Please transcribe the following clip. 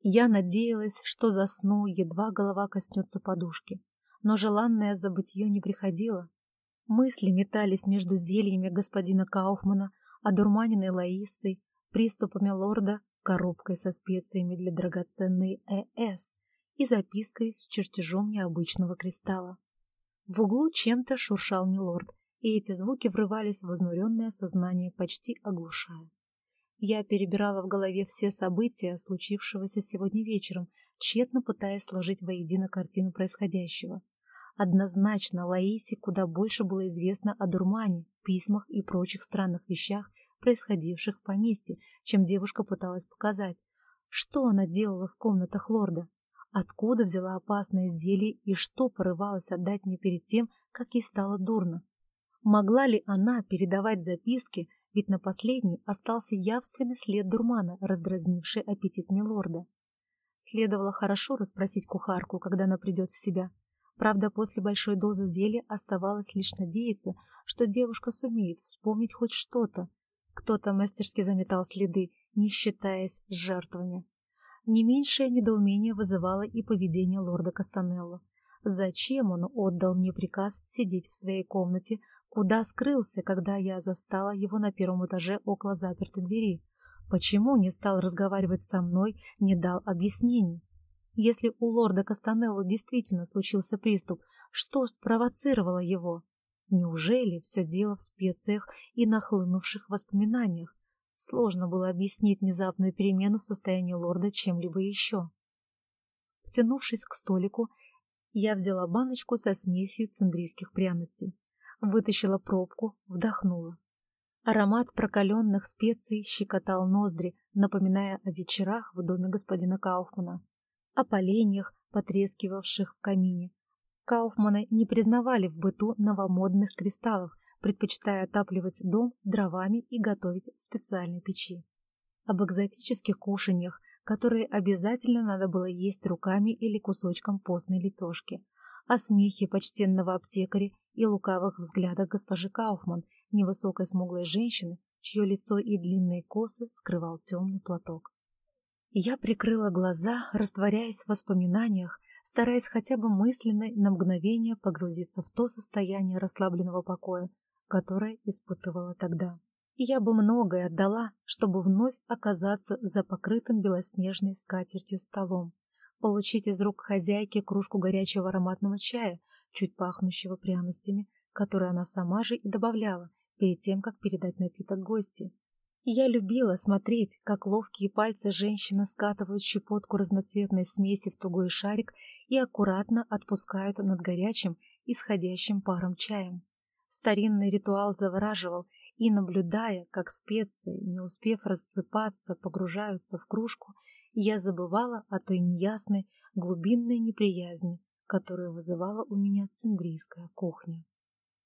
Я надеялась, что засну, едва голова коснется подушки, но желанное забытье не приходило. Мысли метались между зельями господина Кауфмана, одурманенной Лаисой, приступами лорда, коробкой со специями для драгоценной ЭС и запиской с чертежом необычного кристалла. В углу чем-то шуршал милорд, и эти звуки врывались в изнуренное сознание, почти оглушая. Я перебирала в голове все события, случившегося сегодня вечером, тщетно пытаясь сложить воедино картину происходящего. Однозначно Лаисе куда больше было известно о дурмане, письмах и прочих странных вещах, происходивших в поместье, чем девушка пыталась показать. Что она делала в комнатах лорда? Откуда взяла опасное зелье и что порывалась отдать мне перед тем, как ей стало дурно? Могла ли она передавать записки, ведь на последней остался явственный след дурмана, раздразнивший аппетит милорда. Следовало хорошо расспросить кухарку, когда она придет в себя. Правда, после большой дозы зелья оставалось лишь надеяться, что девушка сумеет вспомнить хоть что-то. Кто-то мастерски заметал следы, не считаясь с жертвами. Не меньшее недоумение вызывало и поведение лорда Кастанелло. Зачем он отдал мне приказ сидеть в своей комнате, куда скрылся, когда я застала его на первом этаже около запертой двери? Почему не стал разговаривать со мной, не дал объяснений? Если у лорда Кастанелло действительно случился приступ, что спровоцировало его? Неужели все дело в специях и нахлынувших воспоминаниях? Сложно было объяснить внезапную перемену в состоянии лорда чем-либо еще. Втянувшись к столику, я взяла баночку со смесью цендрийских пряностей, вытащила пробку, вдохнула. Аромат прокаленных специй щекотал ноздри, напоминая о вечерах в доме господина Кауфмана, о поленьях, потрескивавших в камине. Кауфманы не признавали в быту новомодных кристаллов, предпочитая отапливать дом дровами и готовить в специальной печи. Об экзотических кушаньях, которые обязательно надо было есть руками или кусочком постной лепешки, о смехе почтенного аптекаря и лукавых взглядах госпожи Кауфман, невысокой смуглой женщины, чье лицо и длинные косы скрывал темный платок. Я прикрыла глаза, растворяясь в воспоминаниях, стараясь хотя бы мысленно на мгновение погрузиться в то состояние расслабленного покоя, которое испытывала тогда. И я бы многое отдала, чтобы вновь оказаться за покрытым белоснежной скатертью столом, получить из рук хозяйки кружку горячего ароматного чая, чуть пахнущего пряностями, которые она сама же и добавляла перед тем, как передать напиток гости. Я любила смотреть, как ловкие пальцы женщины скатывают щепотку разноцветной смеси в тугой шарик и аккуратно отпускают над горячим, исходящим паром чаем. Старинный ритуал завораживал, и, наблюдая, как специи, не успев рассыпаться, погружаются в кружку, я забывала о той неясной, глубинной неприязни, которую вызывала у меня циндрийская кухня.